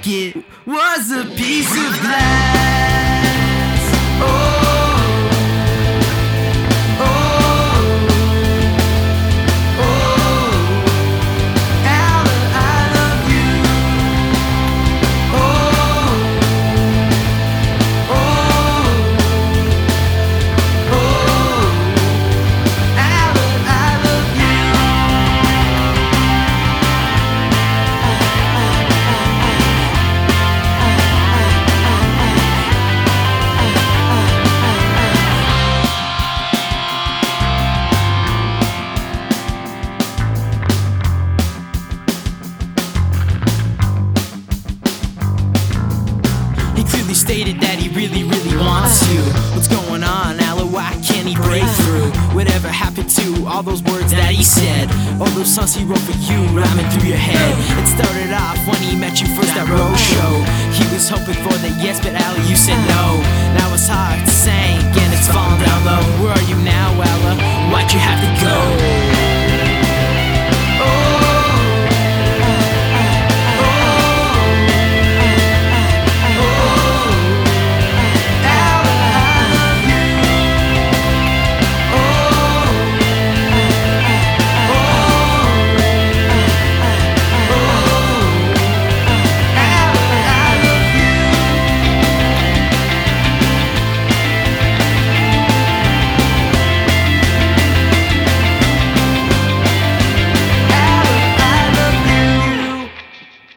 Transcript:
like it was a piece of glass. stated that he really, really wants you. What's going on, Aloe? Why can't he break through? Whatever happened to all those words that he said? All those songs he wrote for you rhyming through your head. It started off when he met you first at road show. He was hoping for the yes, but Ally, you said no. Now it's hard to say, and it's falling down low.